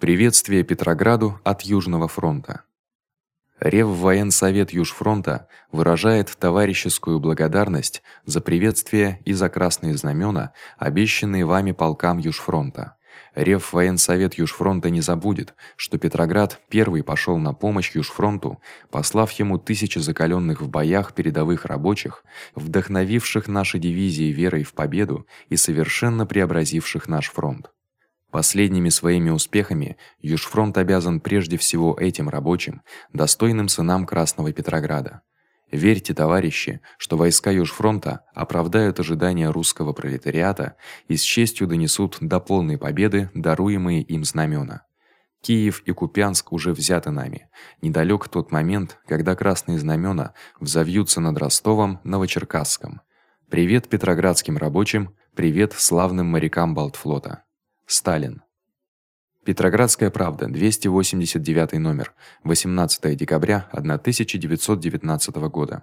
Приветствие Петрограду от Южного фронта. Реввоенсовет Южфронта выражает товарищескую благодарность за приветствие и за красные знамена, обещанные вами полкам Южфронта. Реввоенсовет Южфронта не забудет, что Петроград первый пошёл на помощь Южфронту, послав ему тысячи закалённых в боях передовых рабочих, вдохновивших наши дивизии верой в победу и совершенно преобразивших наш фронт. Последними своими успехами Южфронт обязан прежде всего этим рабочим, достойным сынам Красного Петрограда. Верьте, товарищи, что войска Южфронта оправдают ожидания русского пролетариата и с честью донесут до полной победы даруемые им знамена. Киев и Купянск уже взяты нами. Недалёк тот момент, когда красные знамена взовьются над Ростовом, Новочеркасском. Привет петроградским рабочим, привет славным морякам Балтфлота. Сталин. Петроградская правда, 289 номер, 18 декабря 1919 года.